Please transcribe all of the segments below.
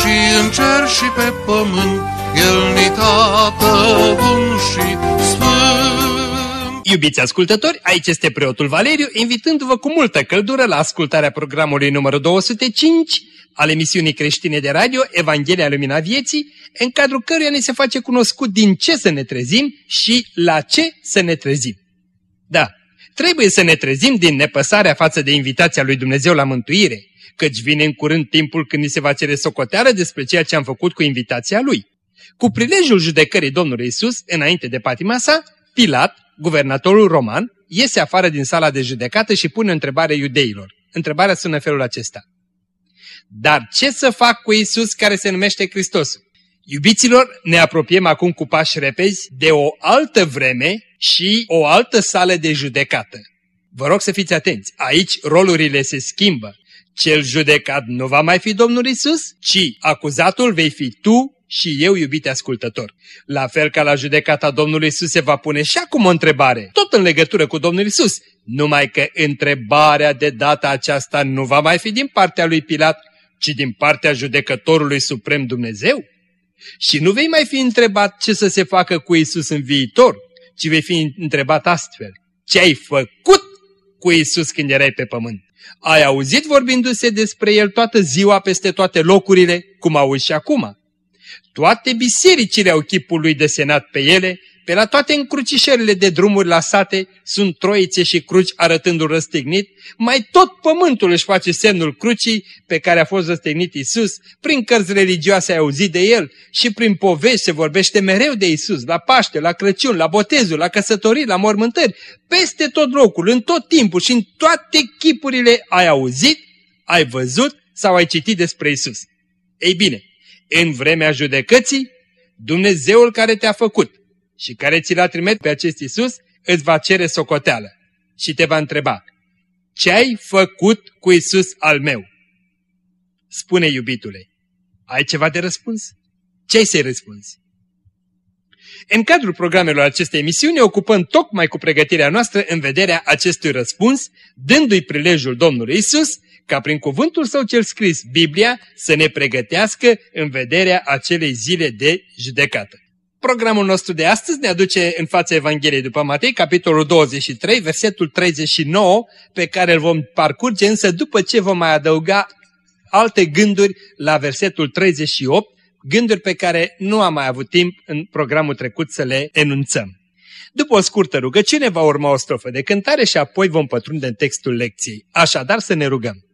și în cer și pe pământ, El ni tată bun și sfânt. Iubiți ascultători, aici este preotul Valeriu, invitându-vă cu multă căldură la ascultarea programului numărul 205 al emisiunii creștine de radio Evanghelia Lumina Vieții, în cadrul căruia ne se face cunoscut din ce să ne trezim și la ce să ne trezim. Da, trebuie să ne trezim din nepăsarea față de invitația lui Dumnezeu la mântuire, căci vine în curând timpul când ni se va cere socoteală despre ceea ce am făcut cu invitația lui. Cu prilejul judecării Domnului Isus, înainte de patima sa, Pilat, guvernatorul roman, iese afară din sala de judecată și pune o întrebare iudeilor. Întrebarea sună felul acesta. Dar ce să fac cu Isus care se numește Hristos? Iubiților, ne apropiem acum cu pași repezi de o altă vreme și o altă sală de judecată. Vă rog să fiți atenți, aici rolurile se schimbă. Cel judecat nu va mai fi Domnul Isus, ci acuzatul vei fi tu și eu, iubite ascultător. La fel ca la judecata Domnului Isus se va pune și acum o întrebare, tot în legătură cu Domnul Isus, numai că întrebarea de data aceasta nu va mai fi din partea lui Pilat, ci din partea judecătorului suprem Dumnezeu. Și nu vei mai fi întrebat ce să se facă cu Isus în viitor, ci vei fi întrebat astfel, ce ai făcut cu Isus când erai pe pământ? Ai auzit vorbindu-se despre El toată ziua peste toate locurile, cum auzi și acum. Toate bisericile au chipul lui desenat pe ele, pe la toate încrucișările de drumuri lasate sunt troițe și cruci arătându-l răstignit, mai tot pământul își face semnul crucii pe care a fost răstignit Isus, prin cărți religioase ai auzit de el și prin povești se vorbește mereu de Isus, la Paște, la Crăciun, la botezul, la căsătorii, la mormântări, peste tot locul, în tot timpul și în toate chipurile ai auzit, ai văzut sau ai citit despre Isus. Ei bine, în vremea judecății, Dumnezeul care te-a făcut și care ți l-a trimis pe acest Isus, îți va cere socoteală și te va întreba, ce ai făcut cu Isus al meu? Spune iubitule, ai ceva de răspuns? Ce ai să-i răspunzi? În cadrul programelor acestei emisiuni ne ocupăm tocmai cu pregătirea noastră în vederea acestui răspuns, dându-i prilejul Domnului Isus ca prin cuvântul său cel scris, Biblia, să ne pregătească în vederea acelei zile de judecată. Programul nostru de astăzi ne aduce în fața Evangheliei după Matei, capitolul 23, versetul 39, pe care îl vom parcurge însă după ce vom mai adăuga alte gânduri la versetul 38, gânduri pe care nu am mai avut timp în programul trecut să le enunțăm. După o scurtă rugăciune va urma o strofă de cântare și apoi vom pătrunde în textul lecției. Așadar să ne rugăm.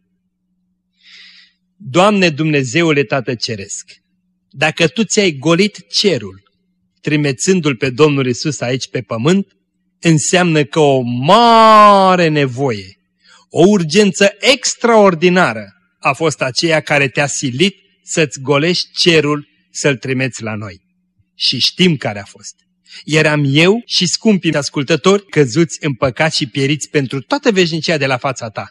Doamne Dumnezeule Tată Ceresc, dacă Tu ți-ai golit cerul, trimețându-L pe Domnul Isus aici pe pământ, înseamnă că o mare nevoie, o urgență extraordinară a fost aceea care te-a silit să-ți golești cerul să-L trimeți la noi. Și știm care a fost. Eram eu și scumpii ascultători căzuți în păcat și pieriți pentru toată veșnicia de la fața ta.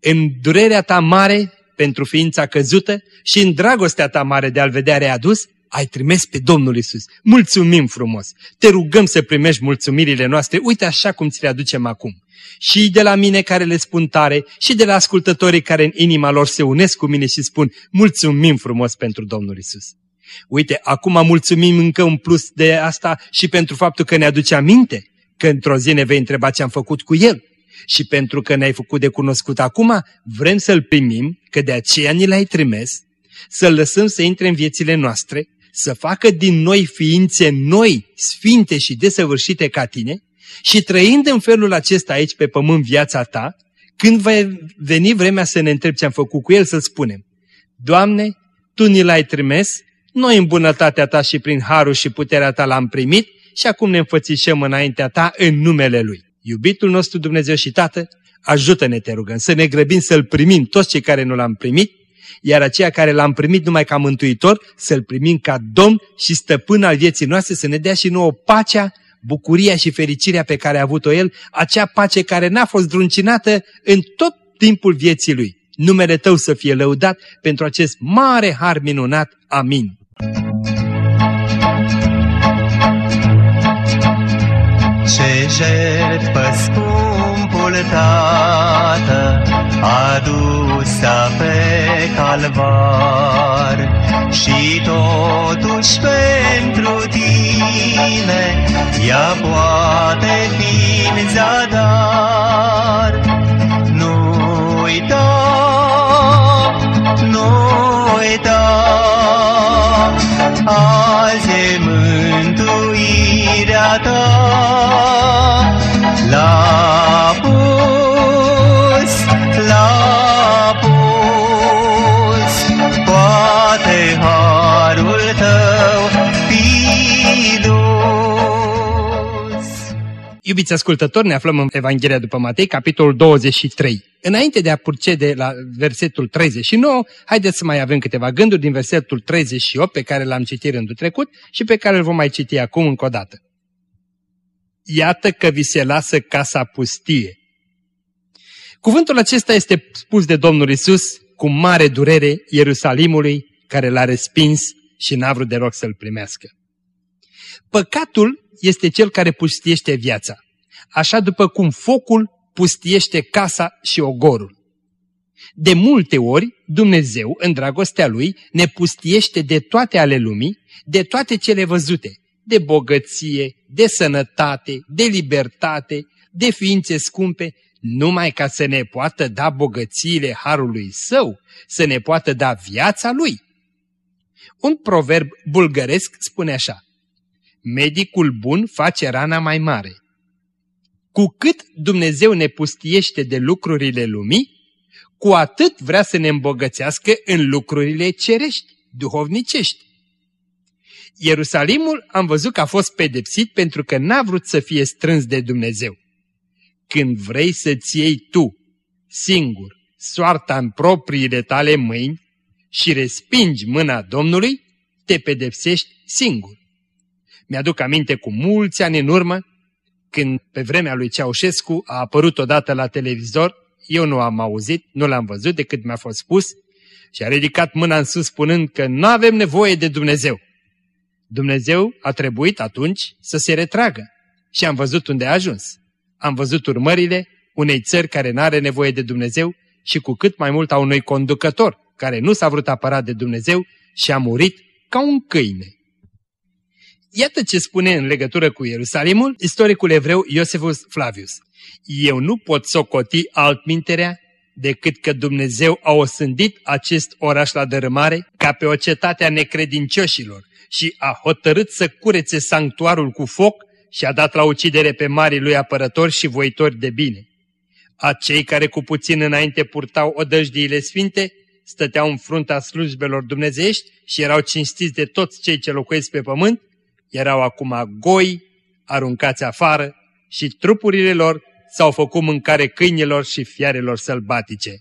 În durerea ta mare pentru ființa căzută și în dragostea ta mare de a-L vedea readus, ai trimis pe Domnul Isus. Mulțumim frumos! Te rugăm să primești mulțumirile noastre, uite așa cum ți le aducem acum. Și de la mine care le spun tare, și de la ascultătorii care în inima lor se unesc cu mine și spun, mulțumim frumos pentru Domnul Isus. Uite, acum mulțumim încă un plus de asta și pentru faptul că ne aduce aminte că într-o zi ne vei întreba ce am făcut cu El. Și pentru că ne-ai făcut de cunoscut acum, vrem să-L primim, că de aceea ni l-ai trimis, să-L lăsăm să intre în viețile noastre, să facă din noi ființe noi, sfinte și desăvârșite ca tine și trăind în felul acesta aici pe pământ viața ta, când va veni vremea să ne întrebi ce am făcut cu el, să spunem, Doamne, Tu ni l-ai trimis, noi în bunătatea Ta și prin harul și puterea Ta l-am primit și acum ne înfățișăm înaintea Ta în numele Lui. Iubitul nostru Dumnezeu și Tată, ajută-ne, te rugăm, să ne grăbim să-L primim toți cei care nu l-am primit iar aceia care l-am primit numai ca mântuitor, să-l primim ca Domn și stăpân al vieții noastre, să ne dea și nouă pacea, bucuria și fericirea pe care a avut-o El, acea pace care n-a fost druncinată în tot timpul vieții Lui. Numele Tău să fie lăudat pentru acest mare har minunat. Amin. Ce jertfă scumpul Tată adusă pe calvar și totuși pentru tine ea poate fi în zadar. Nu uita, nu uita, azi e mântuirea ta. La pus, Iubiți ascultători, ne aflăm în Evanghelia după Matei, capitolul 23. Înainte de a procede la versetul 39, haideți să mai avem câteva gânduri din versetul 38 pe care l-am citit rândul trecut și pe care îl vom mai citi acum încă o dată. Iată că vi se lasă casa pustie. Cuvântul acesta este spus de Domnul Isus cu mare durere Ierusalimului care l-a respins și n-a vrut deloc să-l primească. Păcatul este cel care pustiește viața, așa după cum focul pustiește casa și ogorul. De multe ori, Dumnezeu, în dragostea Lui, ne pustiește de toate ale lumii, de toate cele văzute, de bogăție, de sănătate, de libertate, de ființe scumpe, numai ca să ne poată da bogățiile harului său, să ne poată da viața lui. Un proverb bulgăresc spune așa, medicul bun face rana mai mare. Cu cât Dumnezeu ne pustiește de lucrurile lumii, cu atât vrea să ne îmbogățească în lucrurile cerești, duhovnicești. Ierusalimul am văzut că a fost pedepsit pentru că n-a vrut să fie strâns de Dumnezeu. Când vrei să-ți iei tu, singur, soarta în propriile tale mâini și respingi mâna Domnului, te pedepsești singur. Mi-aduc aminte cu mulți ani în urmă, când pe vremea lui Ceaușescu a apărut odată la televizor, eu nu am auzit, nu l-am văzut decât mi-a fost spus, și a ridicat mâna în sus spunând că nu avem nevoie de Dumnezeu. Dumnezeu a trebuit atunci să se retragă și am văzut unde a ajuns. Am văzut urmările unei țări care nu are nevoie de Dumnezeu și cu cât mai mult a unui conducător care nu s-a vrut apărat de Dumnezeu și a murit ca un câine. Iată ce spune în legătură cu Ierusalimul istoricul evreu Iosefus Flavius. Eu nu pot socoti altminterea decât că Dumnezeu a osândit acest oraș la dărâmare ca pe o cetate a necredincioșilor și a hotărât să curețe sanctuarul cu foc și a dat la ucidere pe marii lui apărători și voitori de bine. Acei care cu puțin înainte purtau odăjdiile sfinte, stăteau în frunta slujbelor dumnezeiești și erau cinstiți de toți cei ce locuiesc pe pământ, erau acum goi, aruncați afară și trupurile lor s-au făcut mâncare câinilor și fiarelor sălbatice.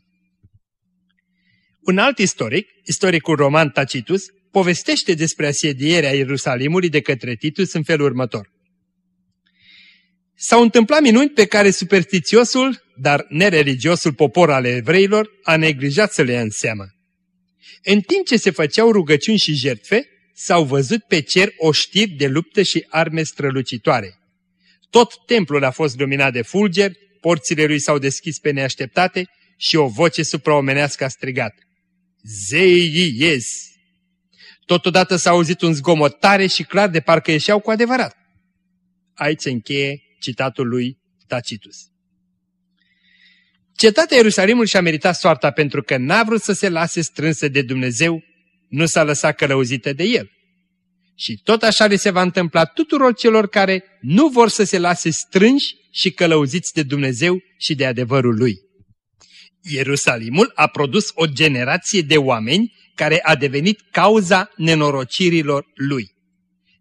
Un alt istoric, istoricul roman Tacitus, povestește despre asedierea Ierusalimului de către Titus în felul următor. S-au întâmplat minuni pe care superstițiosul, dar nereligiosul popor al evreilor a neglijat să le ia în seamă. În timp ce se făceau rugăciuni și jertfe, s-au văzut pe cer oștiri de luptă și arme strălucitoare. Tot templul a fost luminat de fulgeri, porțile lui s-au deschis pe neașteptate și o voce supraomenească a strigat. Zeii ies! Totodată s-a auzit un zgomot tare și clar de parcă ieșeau cu adevărat. Aici se încheie citatul lui Tacitus. Cetatea Ierusalimul și-a meritat soarta pentru că n-a vrut să se lase strânsă de Dumnezeu, nu s-a lăsat călăuzită de El. Și tot așa li se va întâmpla tuturor celor care nu vor să se lase strânși și călăuziți de Dumnezeu și de adevărul Lui. Ierusalimul a produs o generație de oameni care a devenit cauza nenorocirilor lui.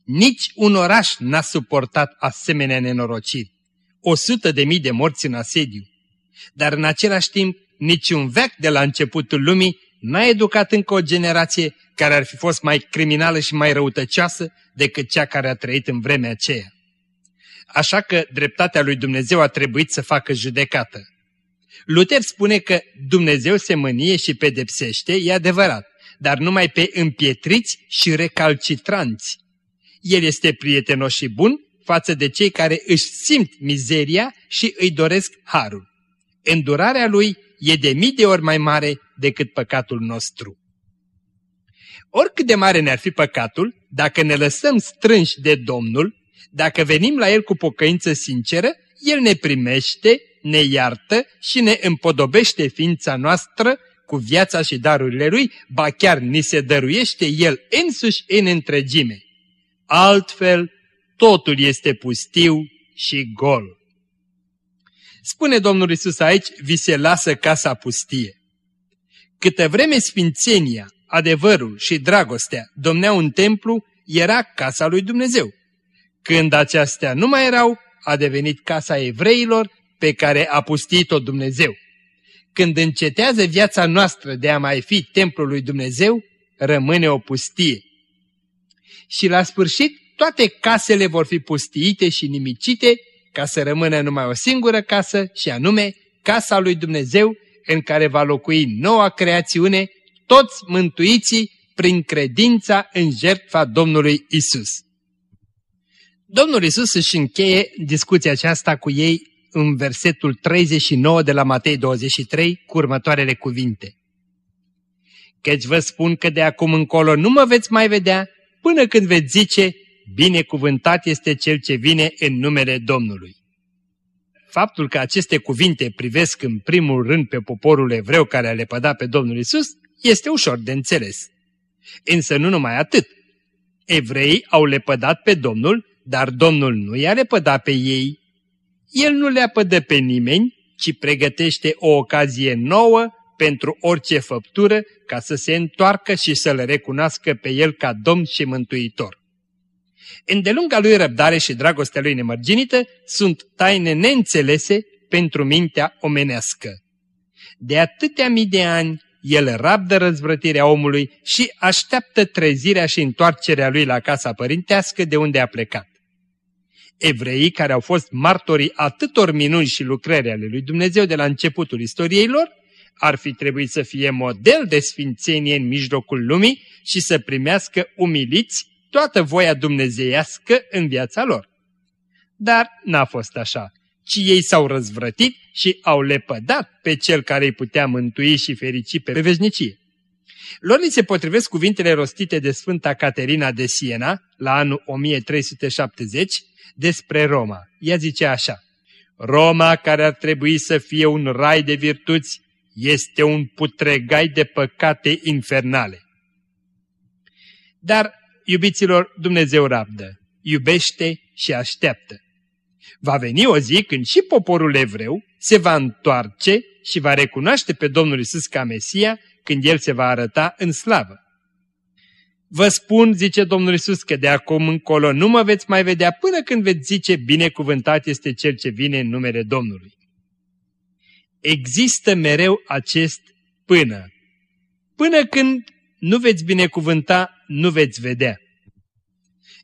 Nici un oraș n-a suportat asemenea nenorociri. O sută de mii de morți în asediu. Dar în același timp, niciun veac de la începutul lumii n-a educat încă o generație care ar fi fost mai criminală și mai răutăcioasă decât cea care a trăit în vremea aceea. Așa că dreptatea lui Dumnezeu a trebuit să facă judecată. Luther spune că Dumnezeu se mânie și pedepsește, e adevărat, dar numai pe împietriți și recalcitranți. El este prietenos și bun față de cei care își simt mizeria și îi doresc harul. Îndurarea lui e de mii de ori mai mare decât păcatul nostru. Oricât de mare ne-ar fi păcatul, dacă ne lăsăm strânși de Domnul, dacă venim la El cu pocăință sinceră, El ne primește, ne iartă și ne împodobește ființa noastră cu viața și darurile Lui, ba chiar ni se dăruiește El însuși în întregime. Altfel, totul este pustiu și gol. Spune Domnul Isus aici, vi se lasă casa pustie. Câtă vreme sfințenia, adevărul și dragostea domneau în templu, era casa lui Dumnezeu. Când acestea nu mai erau, a devenit casa evreilor pe care a pustit-o Dumnezeu. Când încetează viața noastră de a mai fi templul lui Dumnezeu, rămâne o pustie. Și la sfârșit, toate casele vor fi pustiite și nimicite ca să rămână numai o singură casă și anume casa lui Dumnezeu în care va locui noua creațiune, toți mântuiții prin credința în jertfa Domnului Isus. Domnul Isus își încheie discuția aceasta cu ei în versetul 39 de la Matei 23 cu următoarele cuvinte. Căci vă spun că de acum încolo nu mă veți mai vedea până când veți zice, binecuvântat este cel ce vine în numele Domnului. Faptul că aceste cuvinte privesc în primul rând pe poporul evreu care a lepădat pe Domnul Isus este ușor de înțeles. Însă nu numai atât. Evreii au lepădat pe Domnul, dar Domnul nu i-a lepădat pe ei. El nu le apădă pe nimeni, ci pregătește o ocazie nouă pentru orice făptură ca să se întoarcă și să-L recunoască pe El ca Domn și Mântuitor. Îndelunga lui răbdare și dragostea lui nemărginită sunt taine neînțelese pentru mintea omenească. De atâtea mii de ani, el rabdă răzvrătirea omului și așteaptă trezirea și întoarcerea lui la casa părintească de unde a plecat. Evreii care au fost martorii atâtor minuni și lucrări ale lui Dumnezeu de la începutul istoriei lor, ar fi trebuit să fie model de sfințenie în mijlocul lumii și să primească umiliți toată voia dumnezeiască în viața lor. Dar n-a fost așa, ci ei s-au răzvrătit și au lepădat pe cel care îi putea mântui și ferici pe veșnicie. Lor li se potrivesc cuvintele rostite de Sfânta Caterina de Siena, la anul 1370, despre Roma. Ea zice așa, Roma, care ar trebui să fie un rai de virtuți, este un putregai de păcate infernale. Dar iubiților, Dumnezeu rabdă, iubește și așteaptă. Va veni o zi când și poporul evreu se va întoarce și va recunoaște pe Domnul Isus ca Mesia când El se va arăta în slavă. Vă spun, zice Domnul Isus, că de acum încolo nu mă veți mai vedea până când veți zice binecuvântat este Cel ce vine în numele Domnului. Există mereu acest până. Până când nu veți binecuvânta, nu veți vedea.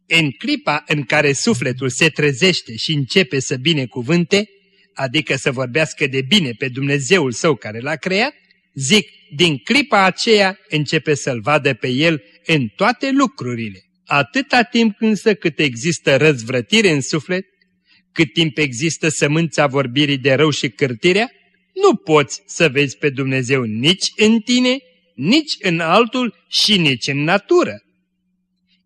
În clipa în care sufletul se trezește și începe să binecuvânte, adică să vorbească de bine pe Dumnezeul său care l-a creat, zic, din clipa aceea începe să-L vadă pe El în toate lucrurile. Atâta timp însă cât există răzvrătire în suflet, cât timp există sămânța vorbirii de rău și cârtirea, nu poți să vezi pe Dumnezeu nici în tine, nici în altul și nici în natură.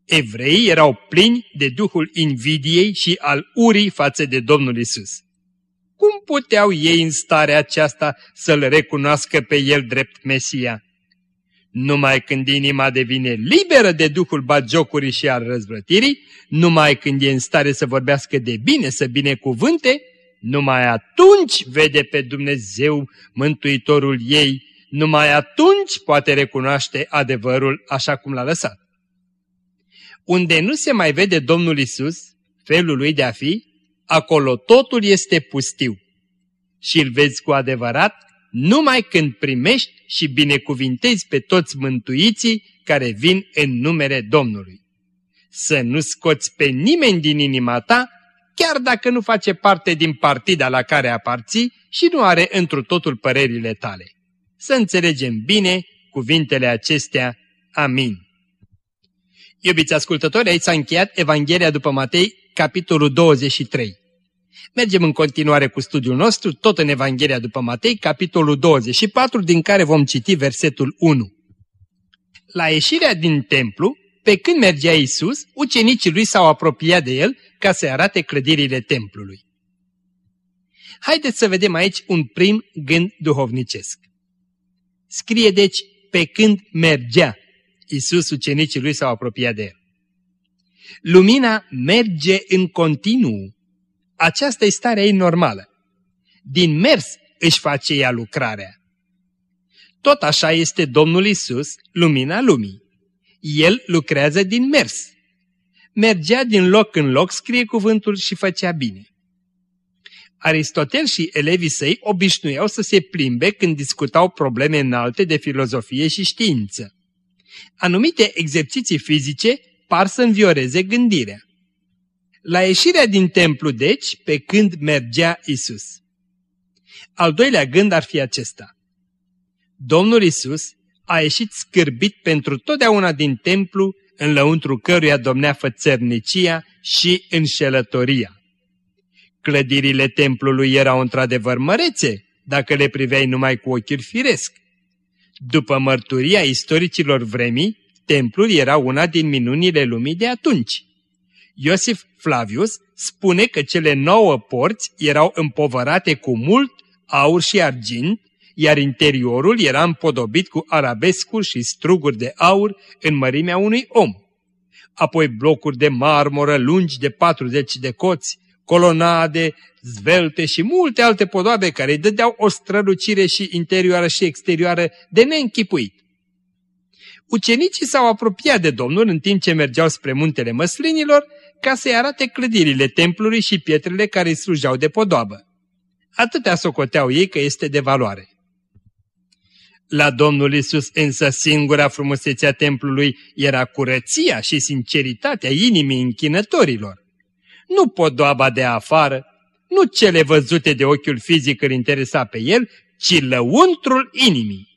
Evreii erau plini de duhul invidiei și al urii față de Domnul Isus. Cum puteau ei în starea aceasta să-L recunoască pe El drept Mesia? Numai când inima devine liberă de duhul bagiocurii și al răzvrătirii, numai când e în stare să vorbească de bine, să binecuvânte, numai atunci vede pe Dumnezeu, Mântuitorul ei, numai atunci poate recunoaște adevărul așa cum l-a lăsat. Unde nu se mai vede Domnul Isus, felul lui de a fi, acolo totul este pustiu. Și îl vezi cu adevărat numai când primești și binecuvintezi pe toți mântuiții care vin în numele Domnului. Să nu scoți pe nimeni din inima ta, chiar dacă nu face parte din partida la care aparții și nu are întru totul părerile tale. Să înțelegem bine cuvintele acestea. Amin. Iubiți ascultători, aici s-a încheiat Evanghelia după Matei, capitolul 23. Mergem în continuare cu studiul nostru, tot în Evanghelia după Matei, capitolul 24, din care vom citi versetul 1. La ieșirea din templu, pe când mergea Isus, ucenicii lui s-au apropiat de el ca să arate clădirile templului. Haideți să vedem aici un prim gând duhovnicesc. Scrie deci, pe când mergea, Isus ucenicii lui s-au apropiat de el. Lumina merge în continuu. Aceasta e starea ei normală. Din mers își face ea lucrarea. Tot așa este Domnul Isus, lumina lumii. El lucrează din mers. Mergea din loc în loc, scrie cuvântul și făcea bine. Aristotel și elevii săi obișnuiau să se plimbe când discutau probleme înalte de filozofie și știință. Anumite exerciții fizice par să învioreze gândirea. La ieșirea din templu, deci, pe când mergea Isus. Al doilea gând ar fi acesta. Domnul Isus a ieșit scârbit pentru totdeauna din templu în lăuntru căruia domnea fățărnicia și înșelătoria. Clădirile templului erau într-adevăr mărețe, dacă le priveai numai cu ochiul firesc. După mărturia istoricilor vremii, templul era una din minunile lumii de atunci. Iosif Flavius spune că cele nouă porți erau împovărate cu mult aur și argint, iar interiorul era împodobit cu arabescuri și struguri de aur în mărimea unui om. Apoi blocuri de marmură lungi de 40 de coți, colonade, zvelte și multe alte podoabe care îi dădeau o strălucire și interioară și exterioară de neînchipuit. Ucenicii s-au apropiat de Domnul în timp ce mergeau spre muntele măslinilor ca să-i arate clădirile templului și pietrele care îi slujeau de podoabă. Atâtea socoteau ei că este de valoare. La Domnul Isus însă singura frumusețea templului era curăția și sinceritatea inimii închinătorilor. Nu podoaba de afară, nu cele văzute de ochiul fizic îl interesa pe el, ci lăuntrul inimii.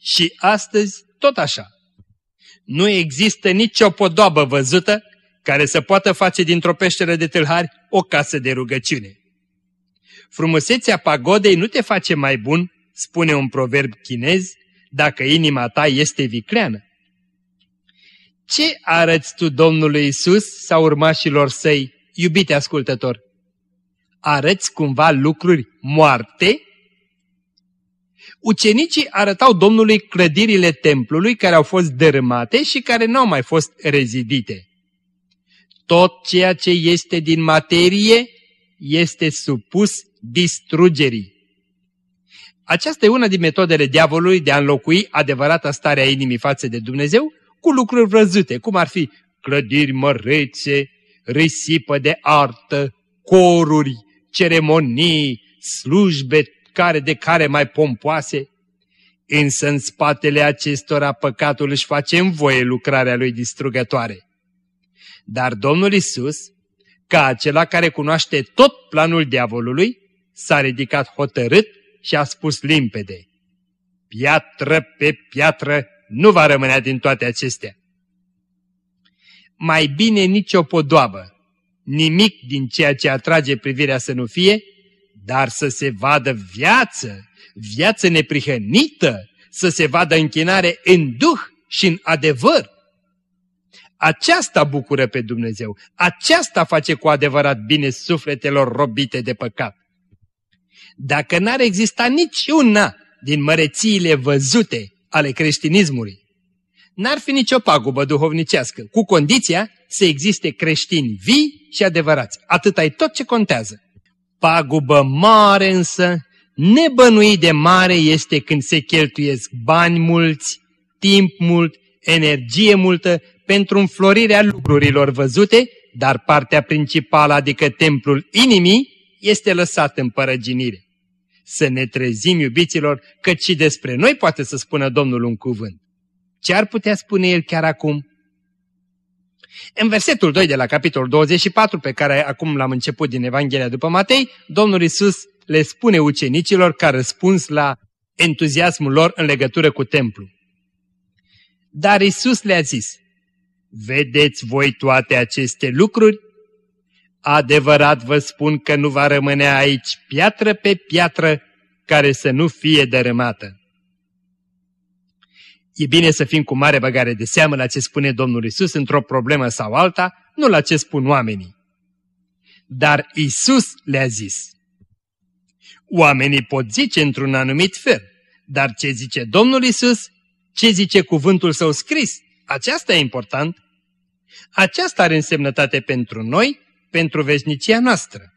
Și astăzi tot așa. Nu există nicio podoabă văzută care să poată face dintr-o peșteră de tâlhari o casă de rugăciune. Frumusețea pagodei nu te face mai bun, spune un proverb chinez, dacă inima ta este vicleană. Ce arăți tu Domnului Isus sau urmașilor săi, iubite ascultător? Arăți cumva lucruri moarte? Ucenicii arătau Domnului clădirile templului care au fost dărâmate și care nu au mai fost rezidite. Tot ceea ce este din materie este supus distrugerii. Aceasta e una din metodele diavolului de a înlocui adevărata stare a inimii față de Dumnezeu cu lucruri vrăzute, cum ar fi clădiri mărețe, risipă de artă, coruri, ceremonii, slujbe care de care mai pompoase. Însă în spatele acestora păcatul își face în voie lucrarea lui distrugătoare. Dar Domnul Isus, ca acela care cunoaște tot planul diavolului, s-a ridicat hotărât și a spus limpede, piatră pe piatră nu va rămâne din toate acestea. Mai bine nicio podoabă, nimic din ceea ce atrage privirea să nu fie, dar să se vadă viață, viață neprihănită, să se vadă închinare în duh și în adevăr. Aceasta bucură pe Dumnezeu, aceasta face cu adevărat bine sufletelor robite de păcat. Dacă n-ar exista niciuna din mărețiile văzute ale creștinismului, n-ar fi nicio pagubă duhovnicească, cu condiția să existe creștini vii și adevărați. Atât ai tot ce contează. Pagubă mare însă, nebănuit de mare este când se cheltuiesc bani mulți, timp mult, energie multă pentru înflorirea lucrurilor văzute, dar partea principală, adică templul inimii, este lăsat în părăginire. Să ne trezim, iubiților, căci și despre noi poate să spună Domnul un cuvânt. Ce ar putea spune El chiar acum? În versetul 2 de la capitolul 24, pe care acum l-am început din Evanghelia după Matei, Domnul Isus le spune ucenicilor ca răspuns la entuziasmul lor în legătură cu templu. Dar Isus le-a zis, Vedeți voi toate aceste lucruri? Adevărat vă spun că nu va rămâne aici piatră pe piatră care să nu fie dărâmată. E bine să fim cu mare băgare de seamă la ce spune Domnul Isus într-o problemă sau alta, nu la ce spun oamenii. Dar Isus le-a zis. Oamenii pot zice într-un anumit fel, dar ce zice Domnul Isus, ce zice cuvântul său scris, aceasta e important. Aceasta are însemnătate pentru noi, pentru veșnicia noastră.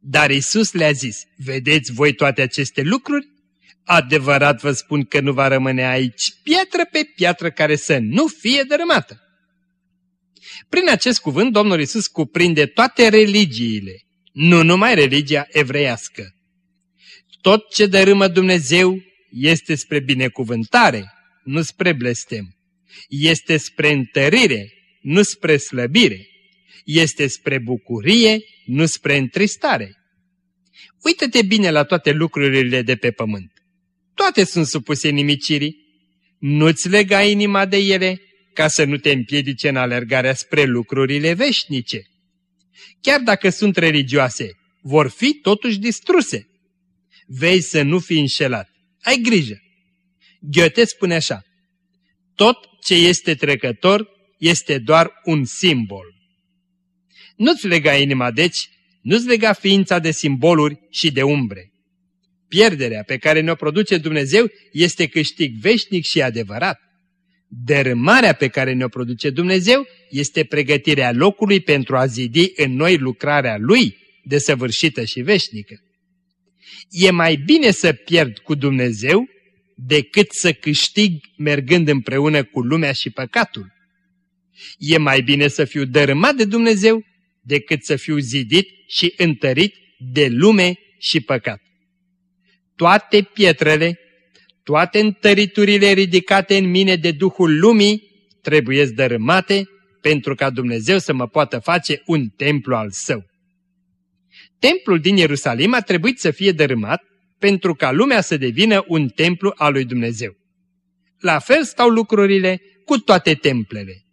Dar Isus le-a zis, vedeți voi toate aceste lucruri? Adevărat vă spun că nu va rămâne aici piatră pe piatră care să nu fie dărâmată. Prin acest cuvânt, Domnul Isus cuprinde toate religiile, nu numai religia evreiască. Tot ce dărâmă Dumnezeu este spre binecuvântare, nu spre blestem. Este spre întărire, nu spre slăbire. Este spre bucurie, nu spre întristare. Uită-te bine la toate lucrurile de pe pământ. Toate sunt supuse nimicirii. Nu-ți lega inima de ele ca să nu te împiedice în alergarea spre lucrurile veșnice. Chiar dacă sunt religioase, vor fi totuși distruse. Vei să nu fii înșelat. Ai grijă. Goethe spune așa, tot ce este trecător este doar un simbol. Nu-ți lega inima, deci, nu-ți lega ființa de simboluri și de umbre. Pierderea pe care ne-o produce Dumnezeu este câștig veșnic și adevărat. Dărâmarea pe care ne-o produce Dumnezeu este pregătirea locului pentru a zidi în noi lucrarea Lui, desăvârșită și veșnică. E mai bine să pierd cu Dumnezeu decât să câștig mergând împreună cu lumea și păcatul. E mai bine să fiu dărâmat de Dumnezeu decât să fiu zidit și întărit de lume și păcat. Toate pietrele, toate întăriturile ridicate în mine de Duhul lumii trebuie dărâmate pentru ca Dumnezeu să mă poată face un templu al său. Templul din Ierusalim a trebuit să fie dărâmat pentru ca lumea să devină un templu al lui Dumnezeu. La fel stau lucrurile cu toate templele.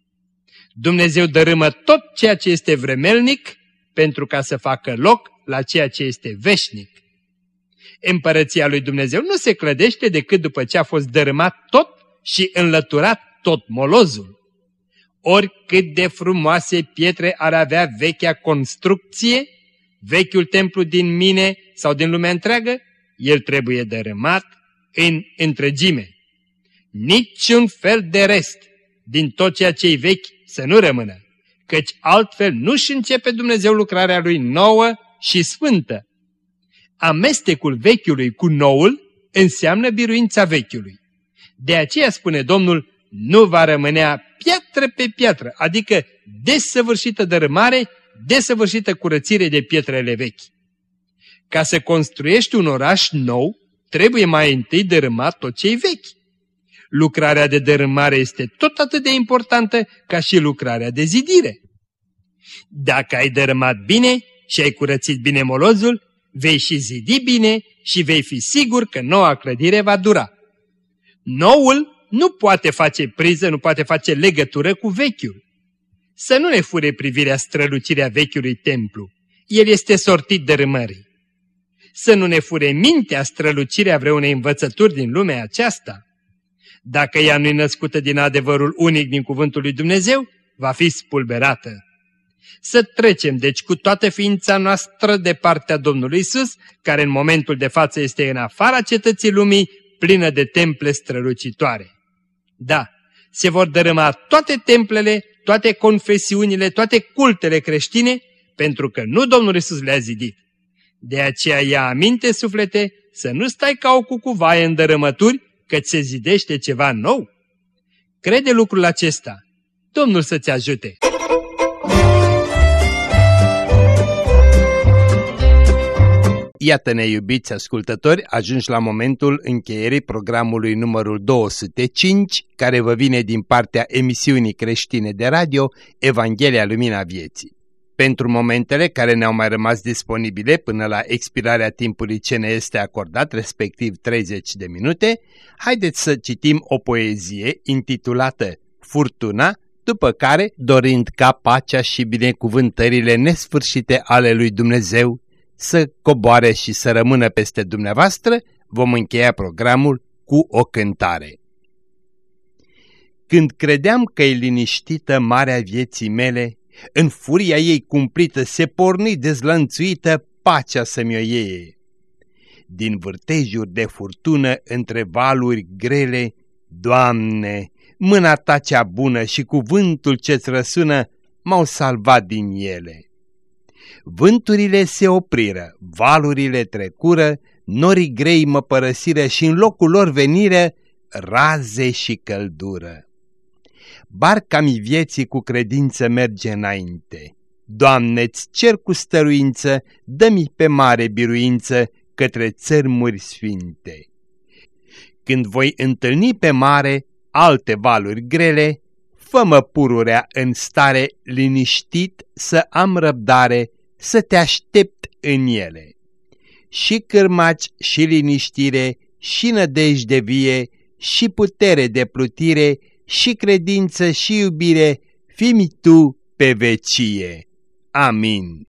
Dumnezeu dărâmă tot ceea ce este vremelnic pentru ca să facă loc la ceea ce este veșnic. Împărăția lui Dumnezeu nu se clădește decât după ce a fost dărâmat tot și înlăturat tot molozul. Oricât de frumoase pietre ar avea vechea construcție, vechiul templu din mine sau din lumea întreagă, el trebuie dărâmat în întregime. Niciun fel de rest din tot ceea ce-i vechi să nu rămână, căci altfel nu-și începe Dumnezeu lucrarea lui nouă și sfântă. Amestecul vechiului cu noul înseamnă biruința vechiului. De aceea spune Domnul, nu va rămânea piatră pe piatră, adică desăvârșită dărâmare, desăvârșită curățire de pietrele vechi. Ca să construiești un oraș nou, trebuie mai întâi dărâmat tot ce vechi. Lucrarea de dărâmare este tot atât de importantă ca și lucrarea de zidire. Dacă ai dărâmat bine și ai curățit bine molozul, vei și zidi bine și vei fi sigur că noua clădire va dura. Noul nu poate face priză, nu poate face legătură cu vechiul. Să nu ne fure privirea strălucirea vechiului templu. El este sortit de râmării. Să nu ne fure mintea strălucirea vreunei învățături din lumea aceasta. Dacă ea nu e născută din adevărul unic din cuvântul lui Dumnezeu, va fi spulberată. Să trecem, deci, cu toată ființa noastră de partea Domnului Isus, care în momentul de față este în afara cetății lumii, plină de temple strălucitoare. Da, se vor dărâma toate templele, toate confesiunile, toate cultele creștine, pentru că nu Domnul Isus le-a zidit. De aceea ia aminte, suflete, să nu stai ca o cucuvaie în dărâmături, că se zidește ceva nou. Crede lucrul acesta. Domnul să-ți ajute! Iată-ne, iubiți ascultători, ajungi la momentul încheierii programului numărul 205, care vă vine din partea emisiunii creștine de radio Evanghelia Lumina Vieții. Pentru momentele care ne-au mai rămas disponibile până la expirarea timpului ce ne este acordat, respectiv 30 de minute, haideți să citim o poezie intitulată Furtuna, după care, dorind ca pacea și binecuvântările nesfârșite ale lui Dumnezeu să coboare și să rămână peste dumneavoastră, vom încheia programul cu o cântare. Când credeam că e liniștită marea vieții mele, în furia ei cumplită se porni dezlănțuită pacea să-mi o iei. Din vârtejuri de furtună între valuri grele, Doamne, mâna ta cea bună și cuvântul ce-ți răsună m-au salvat din ele. Vânturile se opriră, valurile trecură, norii grei mă părăsiră și în locul lor venire raze și căldură. Barca-mi vieții cu credință merge înainte. Doamne-ți cer cu stăruință, dă-mi pe mare biruință către țărmuri sfinte. Când voi întâlni pe mare alte valuri grele, fă-mă pururea în stare liniștit să am răbdare să te aștept în ele. Și cârmaci și liniștire, și nădejde vie, și putere de plutire, și credință și iubire, fi tu pe vecie. Amin.